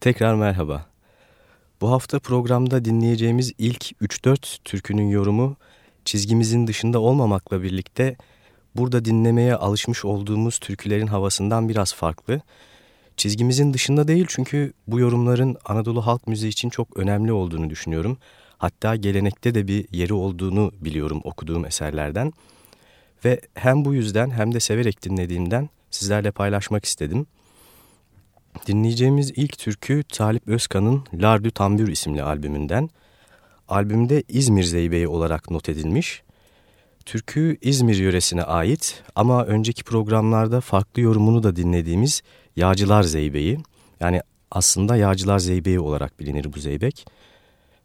Tekrar merhaba. Bu hafta programda dinleyeceğimiz ilk 3-4 türkünün yorumu çizgimizin dışında olmamakla birlikte burada dinlemeye alışmış olduğumuz türkülerin havasından biraz farklı. Çizgimizin dışında değil çünkü bu yorumların Anadolu halk müziği için çok önemli olduğunu düşünüyorum. Hatta gelenekte de bir yeri olduğunu biliyorum okuduğum eserlerden. Ve hem bu yüzden hem de severek dinlediğimden sizlerle paylaşmak istedim. Dinleyeceğimiz ilk türkü Talip Özkan'ın Lardü Tambür isimli albümünden. Albümde İzmir Zeybeği olarak not edilmiş. Türkü İzmir yöresine ait ama önceki programlarda farklı yorumunu da dinlediğimiz Yağcılar Zeybeği. Yani aslında Yağcılar Zeybeği olarak bilinir bu zeybek.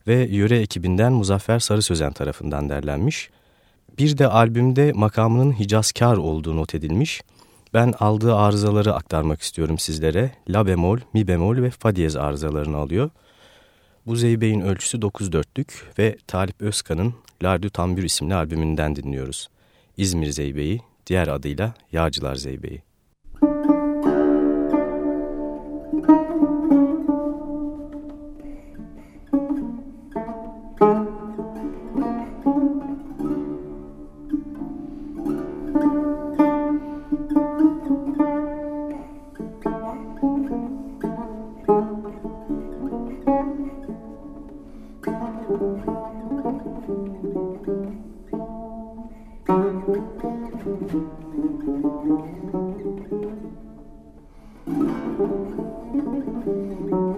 Ve yöre ekibinden Muzaffer Sarı Sözen tarafından derlenmiş. Bir de albümde makamının Hicazkar olduğu not edilmiş. Ben aldığı arızaları aktarmak istiyorum sizlere. La bemol, mi bemol ve fa diyez arızalarını alıyor. Bu zeybeğin ölçüsü 9 dörtlük ve Talip Özkan'ın Lardü Tambür isimli albümünden dinliyoruz. İzmir Zeybeği, diğer adıyla Yağcılar Zeybeği. Bu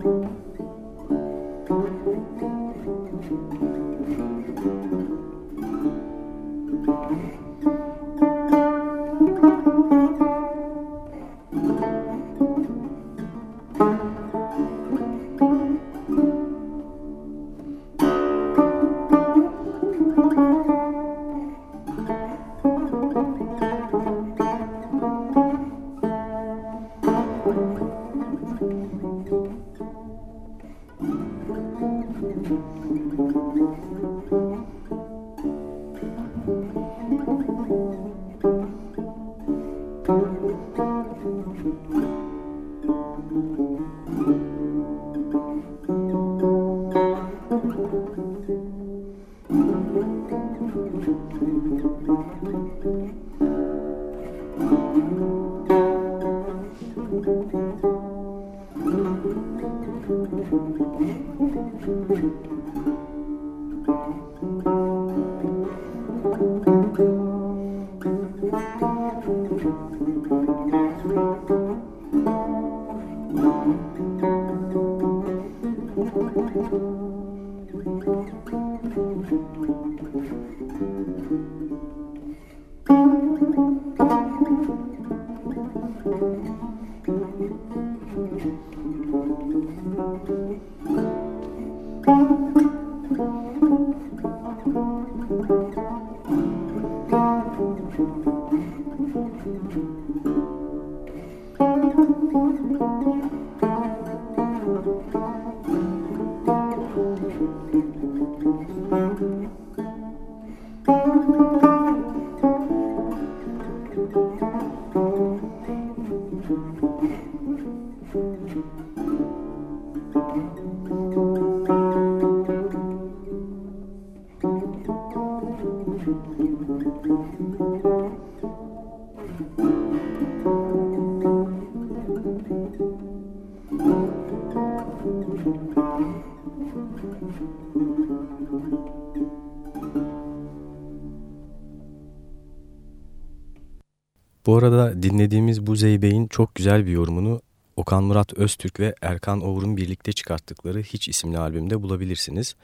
dinlediğimiz bu Zeybey'in çok güzel bir yorumunu Okan Murat Öztürk ve Erkan Oğur'un birlikte çıkarttıkları Hiç isimli albümde bulabilirsiniz.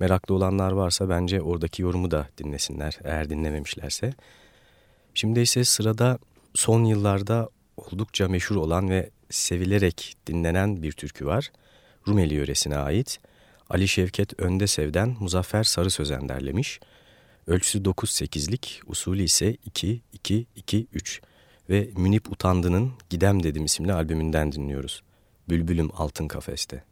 Meraklı olanlar varsa bence oradaki yorumu da dinlesinler eğer dinlememişlerse. Şimdi ise sırada son yıllarda oldukça meşhur olan ve sevilerek dinlenen bir türkü var. Rumeli yöresine ait. Ali Şevket Öndesev'den Muzaffer Sarı Sözen derlemiş. Ölçüsü 9-8'lik, usulü ise 2-2-2-3 ve Münip Utandı'nın Gidem Dedim isimli albümünden dinliyoruz. Bülbülüm Altın Kafeste.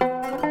Música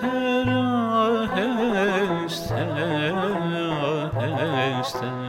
aheste aheste aheste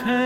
have.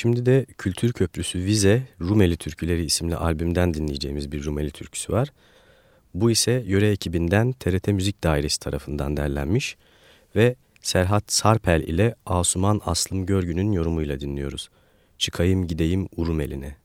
Şimdi de Kültür Köprüsü Vize Rumeli Türküleri isimli albümden dinleyeceğimiz bir Rumeli türküsü var. Bu ise yöre ekibinden TRT Müzik Dairesi tarafından derlenmiş ve Serhat Sarpel ile Asuman Aslım Görgü'nün yorumuyla dinliyoruz. Çıkayım gideyim Urumeline.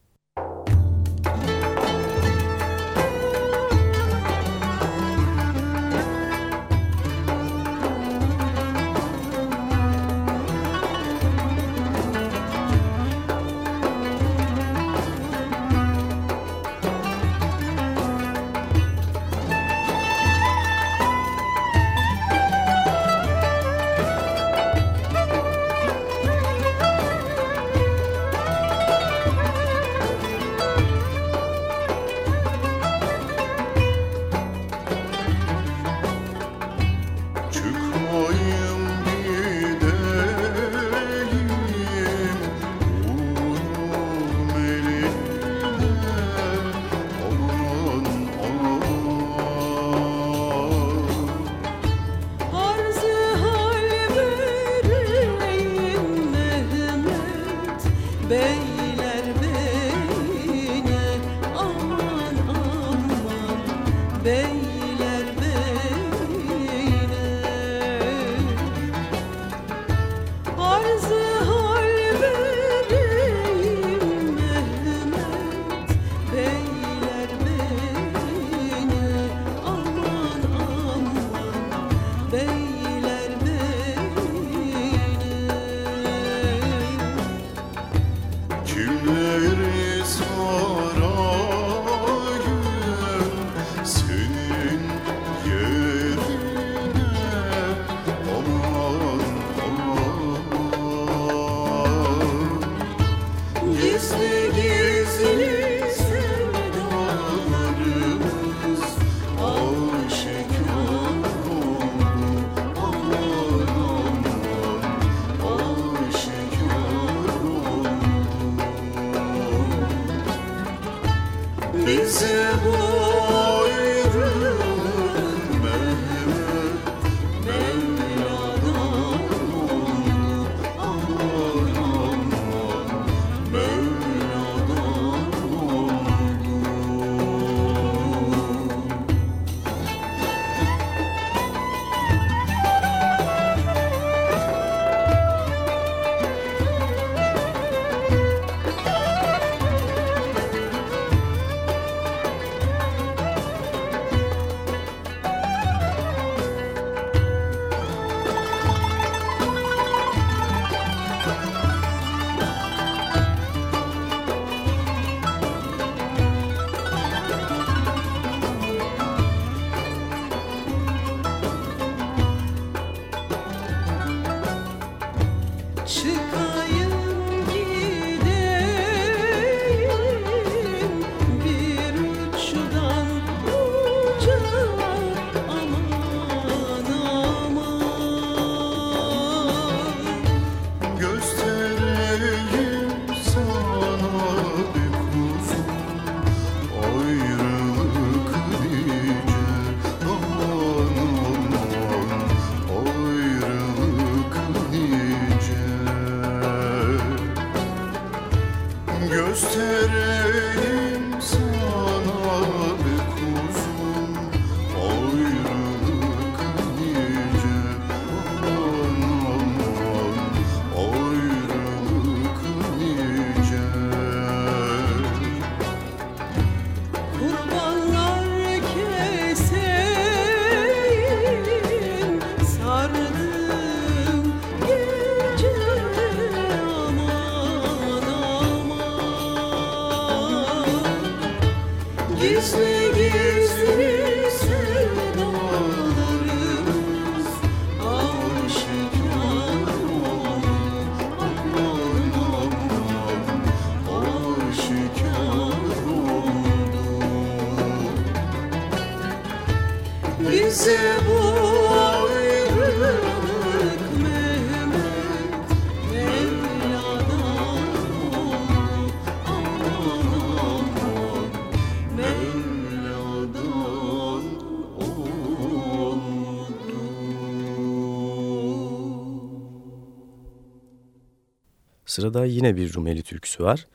Sırada yine bir Rumeli türküsü var.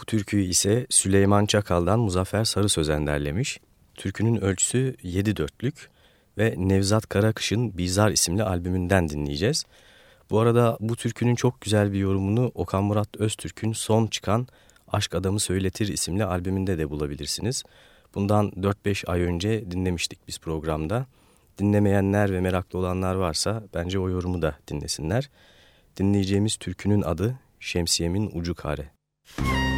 Bu türküyü ise Süleyman Çakal'dan Muzaffer Sarı Sözen derlemiş. Türkünün ölçüsü 7 dörtlük ve Nevzat Karakış'ın Bizar isimli albümünden dinleyeceğiz. Bu arada bu türkünün çok güzel bir yorumunu Okan Murat Öztürk'ün son çıkan Aşk Adamı Söyletir isimli albümünde de bulabilirsiniz. Bundan 4-5 ay önce dinlemiştik biz programda. Dinlemeyenler ve meraklı olanlar varsa bence o yorumu da dinlesinler. Dinleyeceğimiz türkünün adı Şemsiyemin Ucu Kare. bu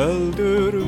Öldürmeye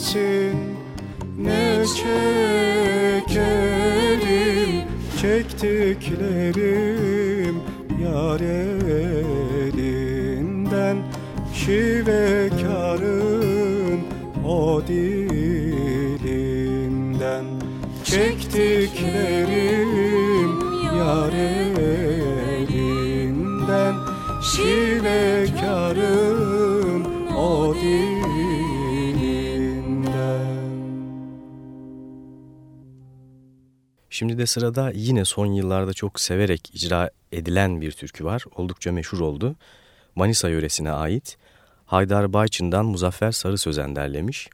Misin ne çekerim? Çektiklerim yar elinden Şivekarın o dilinden. Çektiklerim yar elinden Şivekarın Şimdi de sırada yine son yıllarda çok severek icra edilen bir türkü var. Oldukça meşhur oldu. Manisa yöresine ait. Haydar Bayçın'dan Muzaffer Sarı Sözen derlemiş.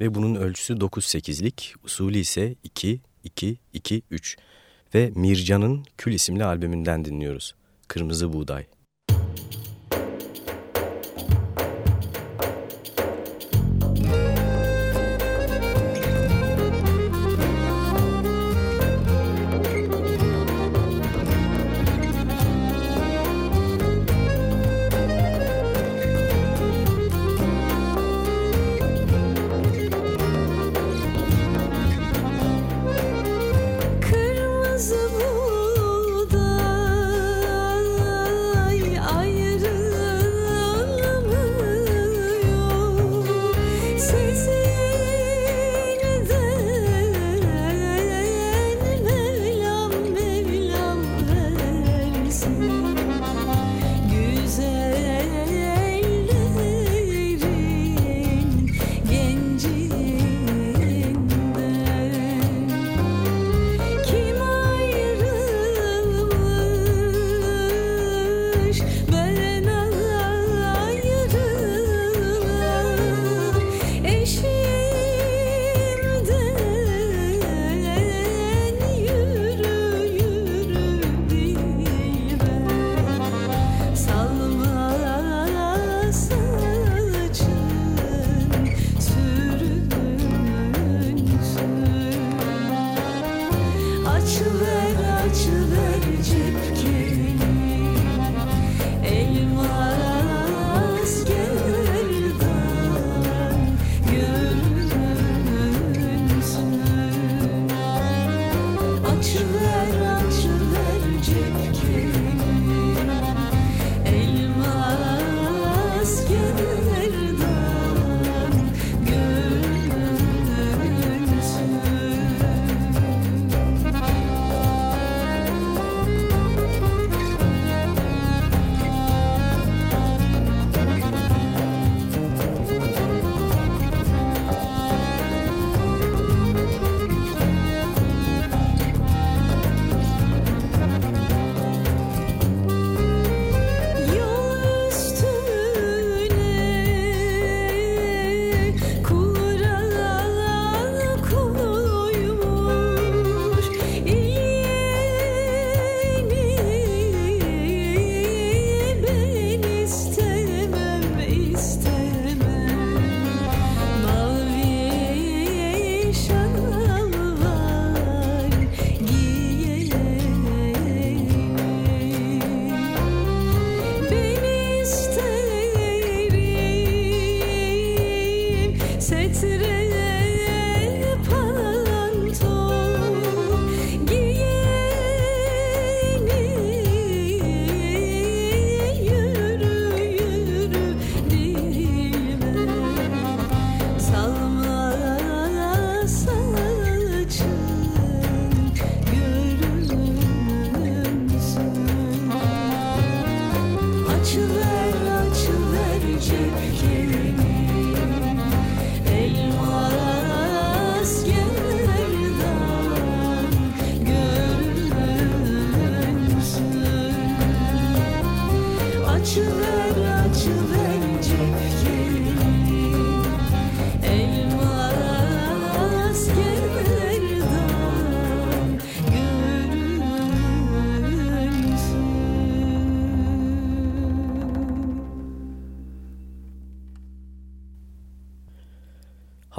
Ve bunun ölçüsü 9-8'lik, usulü ise 2-2-2-3. Ve Mircan'ın Kül isimli albümünden dinliyoruz. Kırmızı Buğday.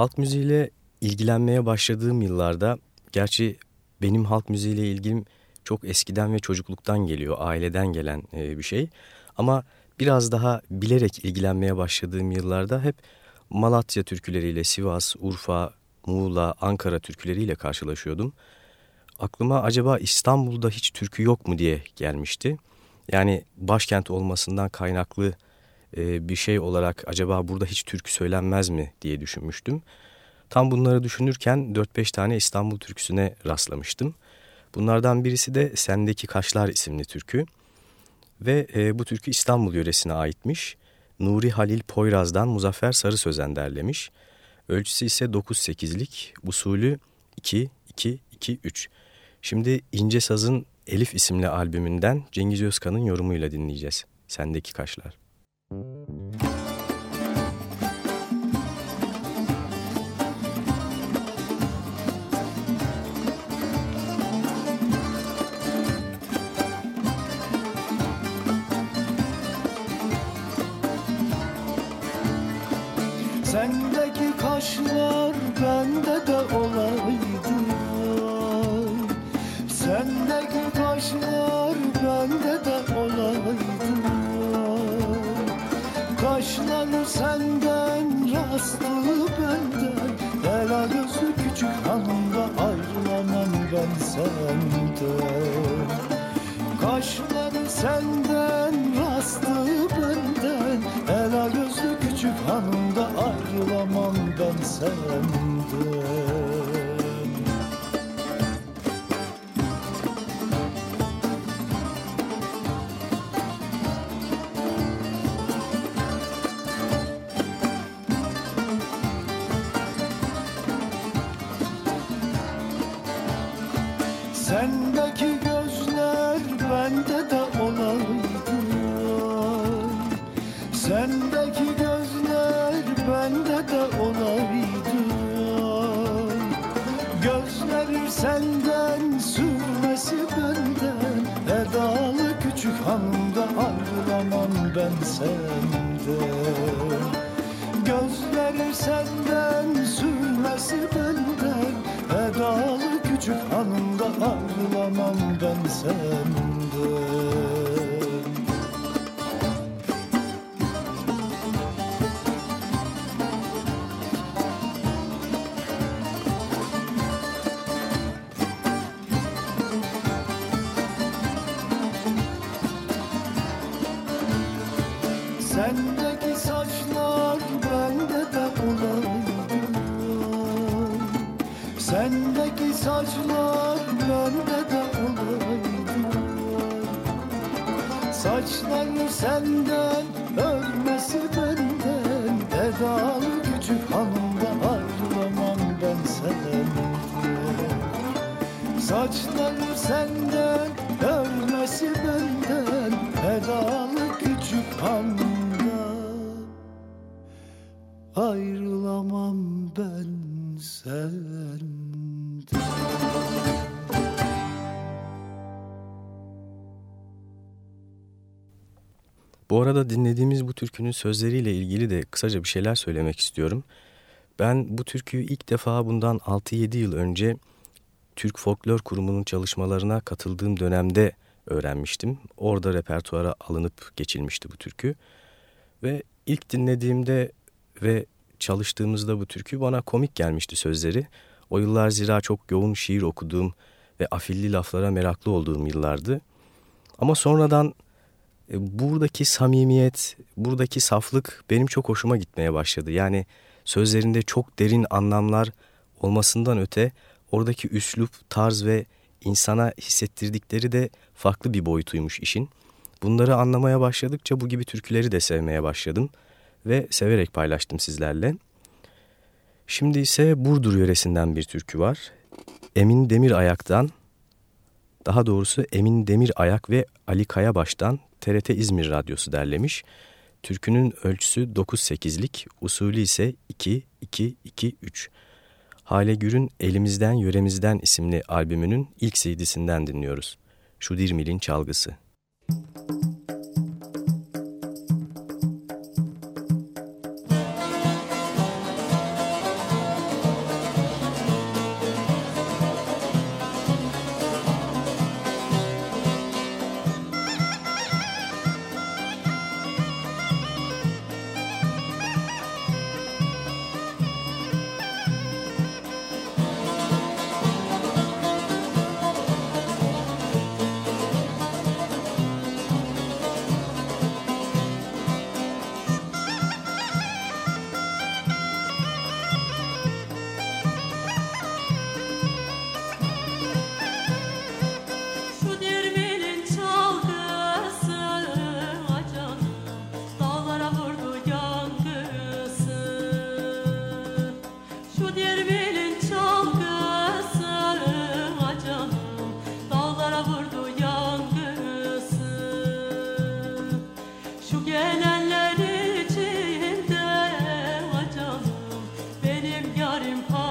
Halk müziğiyle ilgilenmeye başladığım yıllarda, gerçi benim halk müziğiyle ilgim çok eskiden ve çocukluktan geliyor, aileden gelen e, bir şey. Ama biraz daha bilerek ilgilenmeye başladığım yıllarda hep Malatya türküleriyle Sivas, Urfa, Muğla, Ankara türküleriyle karşılaşıyordum. Aklıma acaba İstanbul'da hiç türkü yok mu diye gelmişti. Yani başkent olmasından kaynaklı e, bir şey olarak acaba burada hiç türkü söylenmez mi diye düşünmüştüm. Tam bunları düşünürken 4-5 tane İstanbul türküsüne rastlamıştım. Bunlardan birisi de Sendeki Kaşlar isimli türkü. Ve e, bu türkü İstanbul yöresine aitmiş. Nuri Halil Poyraz'dan Muzaffer Sarı Sözen derlemiş. Ölçüsü ise 9-8'lik, usulü 2-2-2-3. Şimdi İnce Saz'ın Elif isimli albümünden Cengiz Özkan'ın yorumuyla dinleyeceğiz. Sendeki Kaşlar. thank you Senden, rastı benden Ela gözü küçük hanımda ayrılamam ben senden. Kaşlar senden, rastı benden Ela gözü küçük hanımda ayrılamam ben senden ben Bu arada dinlediğimiz bu türkünün sözleriyle ilgili de kısaca bir şeyler söylemek istiyorum. Ben bu türküyü ilk defa bundan 6-7 yıl önce Türk Folklor Kurumu'nun çalışmalarına katıldığım dönemde öğrenmiştim. Orada repertuara alınıp geçilmişti bu türkü. Ve ilk dinlediğimde ve çalıştığımızda bu türkü bana komik gelmişti sözleri. O yıllar zira çok yoğun şiir okuduğum ve afilli laflara meraklı olduğum yıllardı. Ama sonradan buradaki samimiyet, buradaki saflık benim çok hoşuma gitmeye başladı. Yani sözlerinde çok derin anlamlar olmasından öte oradaki üslup, tarz ve insana hissettirdikleri de farklı bir boyutuymuş işin. Bunları anlamaya başladıkça bu gibi türküleri de sevmeye başladım ve severek paylaştım sizlerle. Şimdi ise Burdur yöresinden bir türkü var. Emin Demir Ayak'tan, daha doğrusu Emin Demir Ayak ve Ali Kayabaş'tan TRT İzmir Radyosu derlemiş. Türkünün ölçüsü 9-8'lik, usulü ise 2-2-2-3. Hale Gür'ün Elimizden Yöremizden isimli albümünün ilk CD'sinden dinliyoruz. Şu Dirmil'in çalgısı. not in impossible.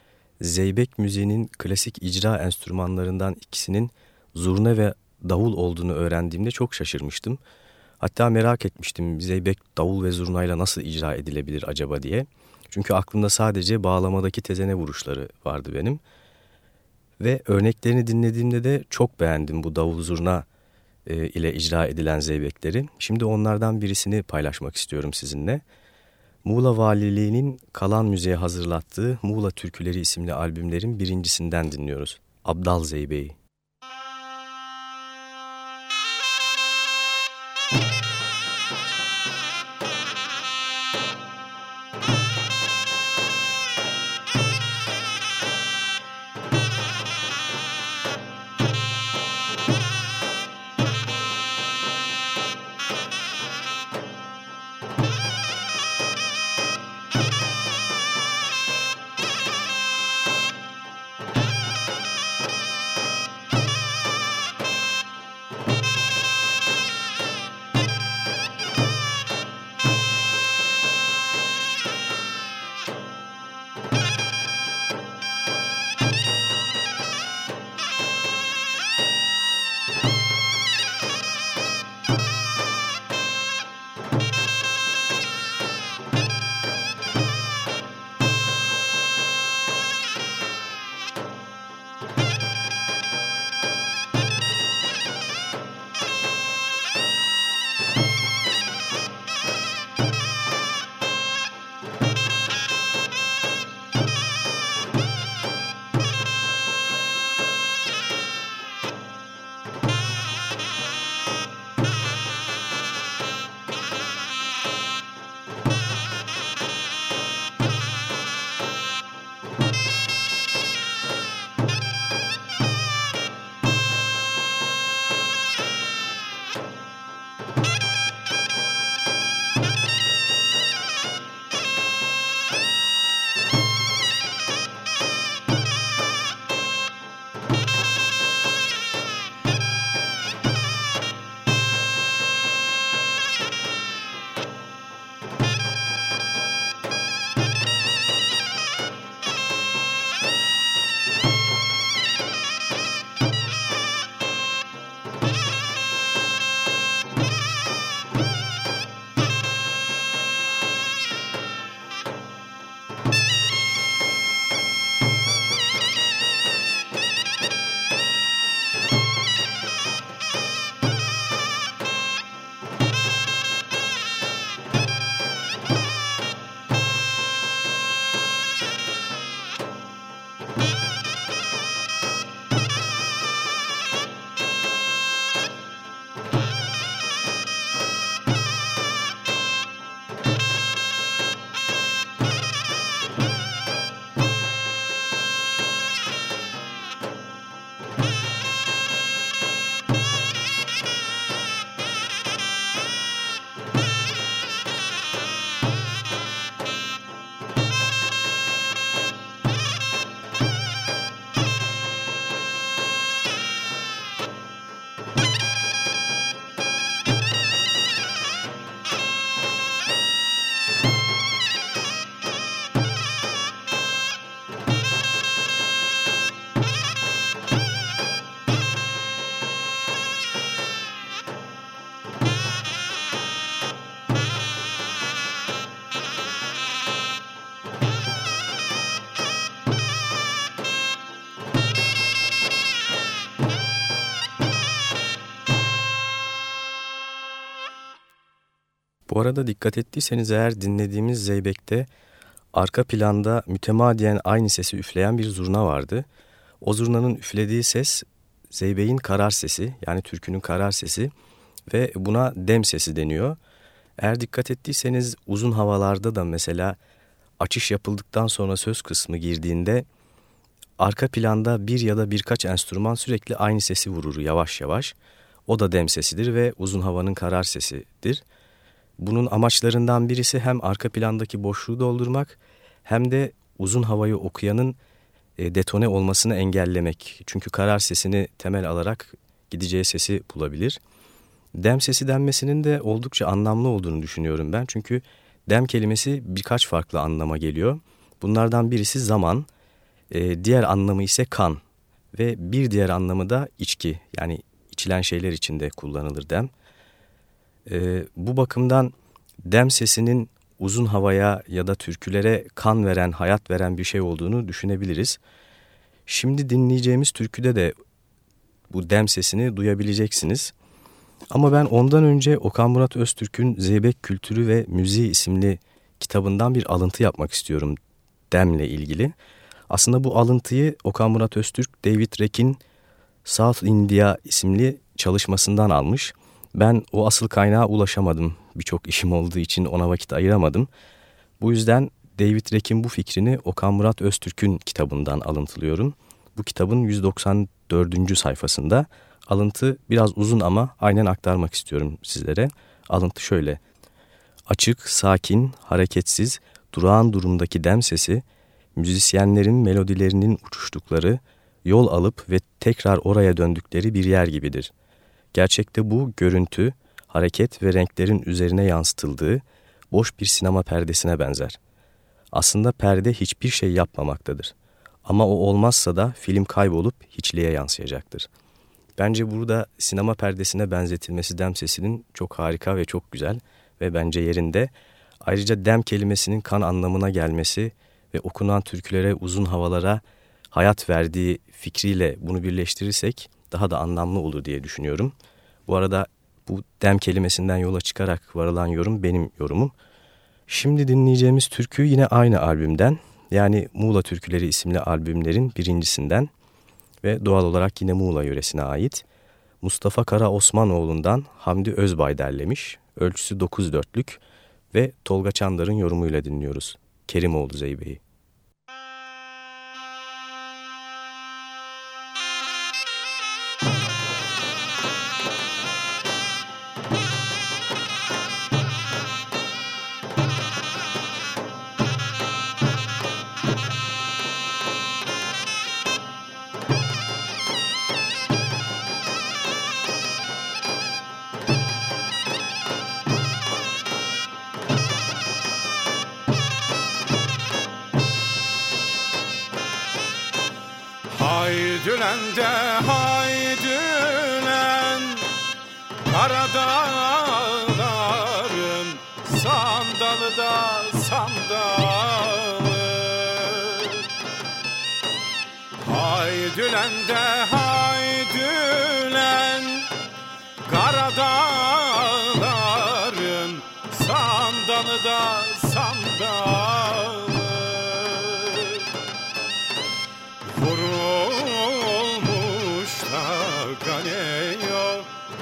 Zeybek müziğinin klasik icra enstrümanlarından ikisinin zurna ve davul olduğunu öğrendiğimde çok şaşırmıştım. Hatta merak etmiştim Zeybek davul ve zurnayla nasıl icra edilebilir acaba diye. Çünkü aklımda sadece bağlamadaki tezene vuruşları vardı benim. Ve örneklerini dinlediğimde de çok beğendim bu davul zurna e, ile icra edilen zeybekleri. Şimdi onlardan birisini paylaşmak istiyorum sizinle. Muğla Valiliği'nin Kalan Müziğe hazırlattığı Muğla Türküleri isimli albümlerin birincisinden dinliyoruz. Abdal Zeybe'yi. Arada dikkat ettiyseniz eğer dinlediğimiz Zeybek'te arka planda mütemadiyen aynı sesi üfleyen bir zurna vardı. O zurnanın üflediği ses Zeybek'in karar sesi yani türkünün karar sesi ve buna dem sesi deniyor. Eğer dikkat ettiyseniz uzun havalarda da mesela açış yapıldıktan sonra söz kısmı girdiğinde arka planda bir ya da birkaç enstrüman sürekli aynı sesi vurur yavaş yavaş. O da dem sesidir ve uzun havanın karar sesidir. Bunun amaçlarından birisi hem arka plandaki boşluğu doldurmak hem de uzun havayı okuyanın e, detone olmasını engellemek. Çünkü karar sesini temel alarak gideceği sesi bulabilir. Dem sesi denmesinin de oldukça anlamlı olduğunu düşünüyorum ben. Çünkü dem kelimesi birkaç farklı anlama geliyor. Bunlardan birisi zaman, e, diğer anlamı ise kan ve bir diğer anlamı da içki. Yani içilen şeyler içinde kullanılır dem. E, bu bakımdan dem sesinin uzun havaya ya da türkülere kan veren, hayat veren bir şey olduğunu düşünebiliriz. Şimdi dinleyeceğimiz türküde de bu dem sesini duyabileceksiniz. Ama ben ondan önce Okan Murat Öztürk'ün Zeybek Kültürü ve Müziği isimli kitabından bir alıntı yapmak istiyorum demle ilgili. Aslında bu alıntıyı Okan Murat Öztürk, David Reck'in South India isimli çalışmasından almış. Ben o asıl kaynağa ulaşamadım. Birçok işim olduğu için ona vakit ayıramadım. Bu yüzden David Reck'in bu fikrini Okan Murat Öztürk'ün kitabından alıntılıyorum. Bu kitabın 194. sayfasında alıntı biraz uzun ama aynen aktarmak istiyorum sizlere. Alıntı şöyle. Açık, sakin, hareketsiz, durağan durumdaki dem sesi, müzisyenlerin melodilerinin uçuştukları, yol alıp ve tekrar oraya döndükleri bir yer gibidir. Gerçekte bu görüntü, hareket ve renklerin üzerine yansıtıldığı boş bir sinema perdesine benzer. Aslında perde hiçbir şey yapmamaktadır. Ama o olmazsa da film kaybolup hiçliğe yansıyacaktır. Bence burada sinema perdesine benzetilmesi dem sesinin çok harika ve çok güzel ve bence yerinde. Ayrıca dem kelimesinin kan anlamına gelmesi ve okunan türkülere, uzun havalara hayat verdiği fikriyle bunu birleştirirsek daha da anlamlı olur diye düşünüyorum. Bu arada bu dem kelimesinden yola çıkarak varılan yorum benim yorumum. Şimdi dinleyeceğimiz türkü yine aynı albümden yani Muğla Türküleri isimli albümlerin birincisinden ve doğal olarak yine Muğla yöresine ait. Mustafa Kara Osmanoğlu'ndan Hamdi Özbay derlemiş. Ölçüsü 9 dörtlük ve Tolga Çandar'ın yorumuyla dinliyoruz. Kerimoğlu Zeybe'yi. de haydülen Karadağların sandalı da sandalı Vurulmuş da Galeyo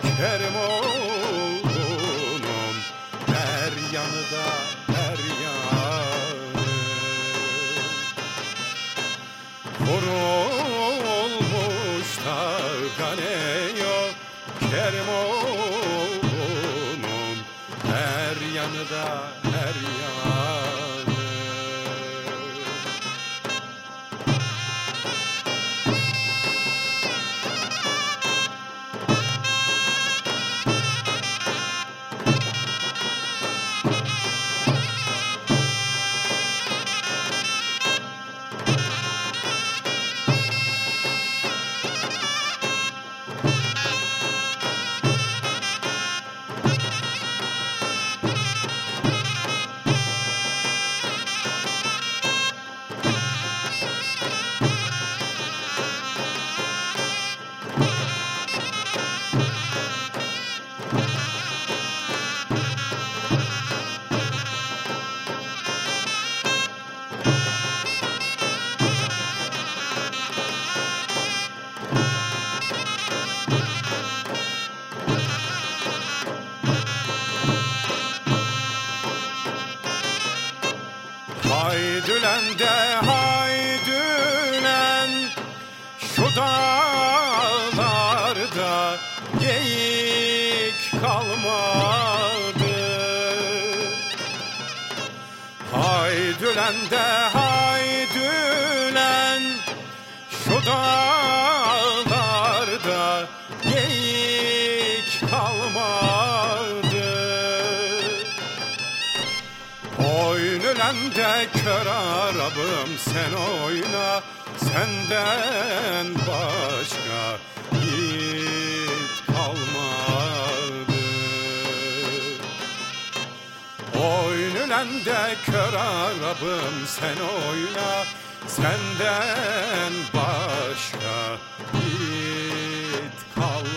Kerim oğlunun Her yanı da her yanı. Vurulmuş dermanım Her yanı da her yanı oyna Senden başka yiğit kalmadı. Oynülen de kör arabım sen oyna Senden başka yiğit kalmadı.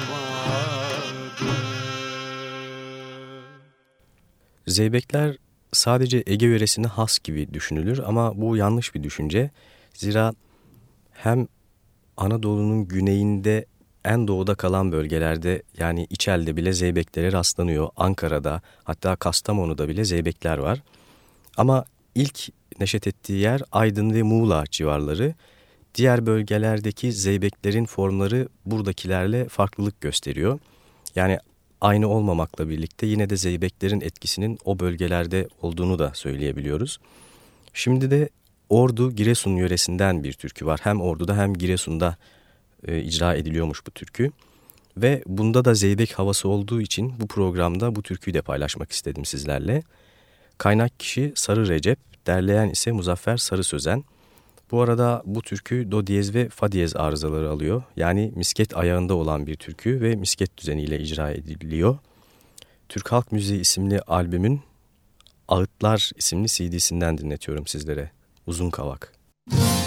Zeybekler sadece Ege yöresine has gibi düşünülür ama bu yanlış bir düşünce. Zira hem Anadolu'nun güneyinde en doğuda kalan bölgelerde yani İçel'de bile zeybeklere rastlanıyor. Ankara'da hatta Kastamonu'da bile zeybekler var. Ama ilk neşet ettiği yer Aydın ve Muğla civarları. Diğer bölgelerdeki zeybeklerin formları buradakilerle farklılık gösteriyor. Yani aynı olmamakla birlikte yine de zeybeklerin etkisinin o bölgelerde olduğunu da söyleyebiliyoruz. Şimdi de Ordu Giresun yöresinden bir türkü var. Hem Ordu'da hem Giresun'da e, icra ediliyormuş bu türkü. Ve bunda da zeybek havası olduğu için bu programda bu türküyü de paylaşmak istedim sizlerle. Kaynak kişi Sarı Recep, derleyen ise Muzaffer Sarı Sözen. Bu arada bu türkü do diyez ve fa diyez arızaları alıyor. Yani misket ayağında olan bir türkü ve misket düzeniyle icra ediliyor. Türk Halk Müziği isimli albümün Ağıtlar isimli CD'sinden dinletiyorum sizlere. Uzun Kavak. Uzun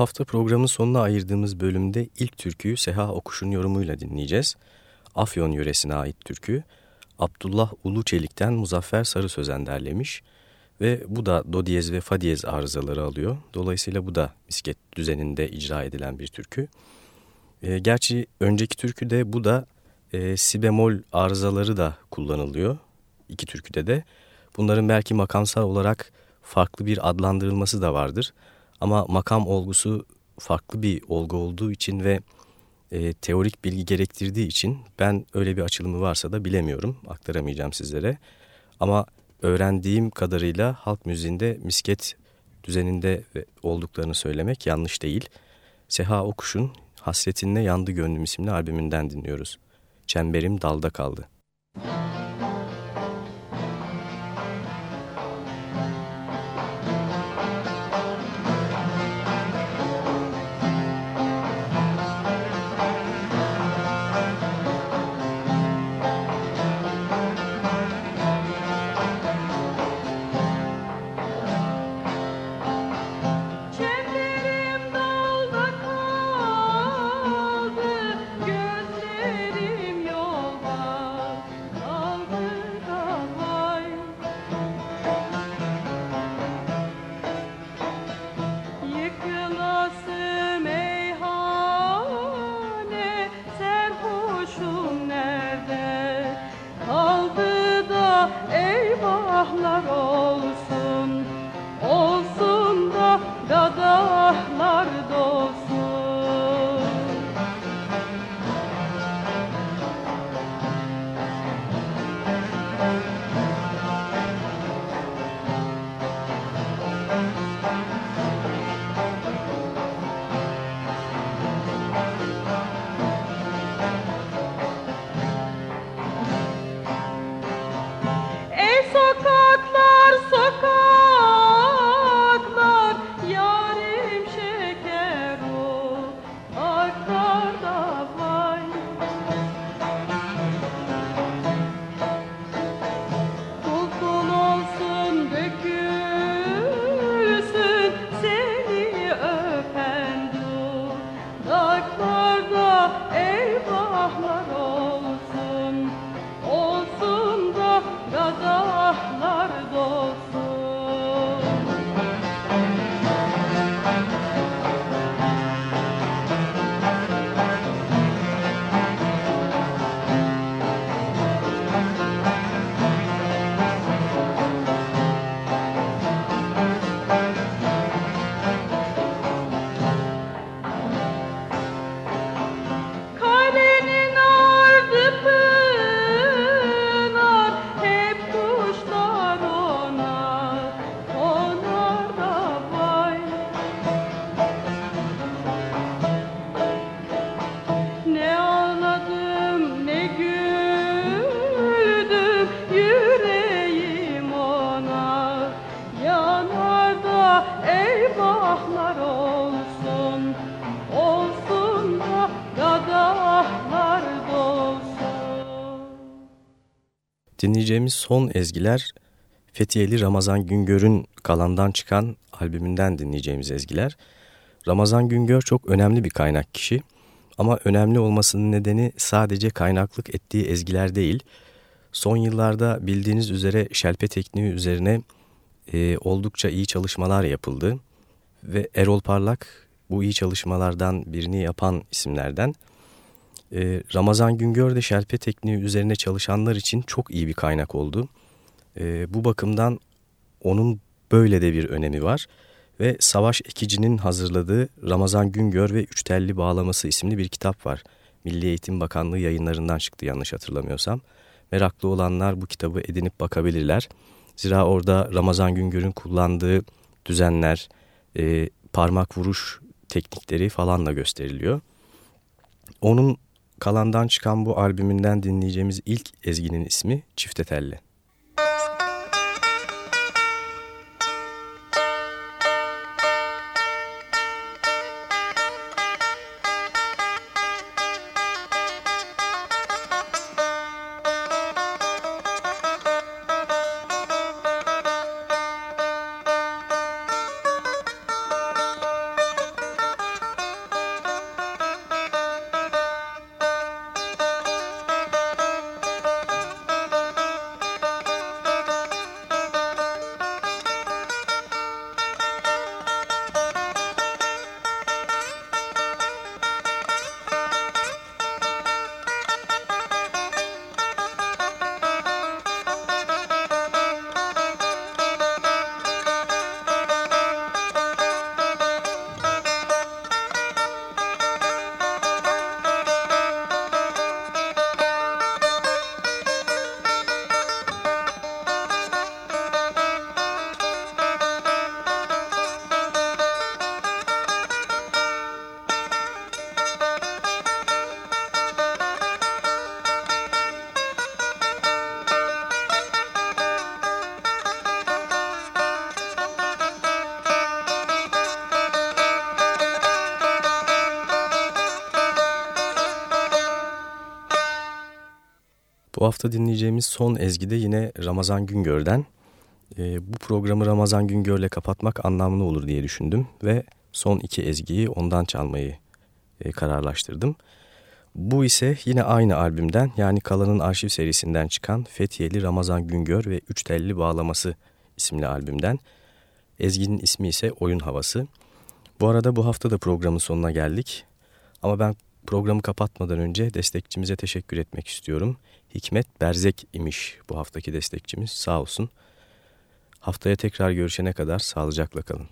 hafta programın sonuna ayırdığımız bölümde ilk türküyü Seha Okuş'un yorumuyla dinleyeceğiz. Afyon yöresine ait türkü. Abdullah Uluçelik'ten Muzaffer Sarı Sözen derlemiş ve bu da do diyez ve fa diyez arızaları alıyor. Dolayısıyla bu da misket düzeninde icra edilen bir türkü. E, gerçi önceki türküde bu da e, si bemol arızaları da kullanılıyor. İki türküde de. Bunların belki makamsal olarak farklı bir adlandırılması da vardır. Ama makam olgusu farklı bir olgu olduğu için ve e, teorik bilgi gerektirdiği için ben öyle bir açılımı varsa da bilemiyorum, aktaramayacağım sizlere. Ama öğrendiğim kadarıyla halk müziğinde misket düzeninde olduklarını söylemek yanlış değil. Seha Okuş'un Hasretinle Yandı Gönlüm isimli albümünden dinliyoruz. Çemberim dalda kaldı. Müzik Dinleyeceğimiz son ezgiler Fethiyeli Ramazan Güngör'ün Kalan'dan çıkan albümünden dinleyeceğimiz ezgiler. Ramazan Güngör çok önemli bir kaynak kişi. Ama önemli olmasının nedeni sadece kaynaklık ettiği ezgiler değil. Son yıllarda bildiğiniz üzere şelpe tekniği üzerine e, oldukça iyi çalışmalar yapıldı. Ve Erol Parlak bu iyi çalışmalardan birini yapan isimlerden. E, Ramazan Güngör de şelpe tekniği üzerine çalışanlar için çok iyi bir kaynak oldu. E, bu bakımdan onun böyle de bir önemi var. Ve Savaş Ekici'nin hazırladığı Ramazan Güngör ve Üç Telli Bağlaması isimli bir kitap var. Milli Eğitim Bakanlığı yayınlarından çıktı yanlış hatırlamıyorsam. Meraklı olanlar bu kitabı edinip bakabilirler. Zira orada Ramazan Güngör'ün kullandığı düzenler, e, parmak vuruş teknikleri falan da gösteriliyor. Onun kalandan çıkan bu albümünden dinleyeceğimiz ilk ezginin ismi Çifte Bu hafta dinleyeceğimiz son ezgi de yine Ramazan Güngör'den. E, bu programı Ramazan Güngör'le kapatmak anlamlı olur diye düşündüm ve son iki ezgiyi ondan çalmayı e, kararlaştırdım. Bu ise yine aynı albümden yani Kalan'ın arşiv serisinden çıkan Fethiyeli Ramazan Güngör ve Üç Telli Bağlaması isimli albümden. Ezginin ismi ise Oyun Havası. Bu arada bu hafta da programın sonuna geldik. Ama ben programı kapatmadan önce destekçimize teşekkür etmek istiyorum. Hikmet Berzek imiş bu haftaki destekçimiz sağ olsun. Haftaya tekrar görüşene kadar sağlıcakla kalın.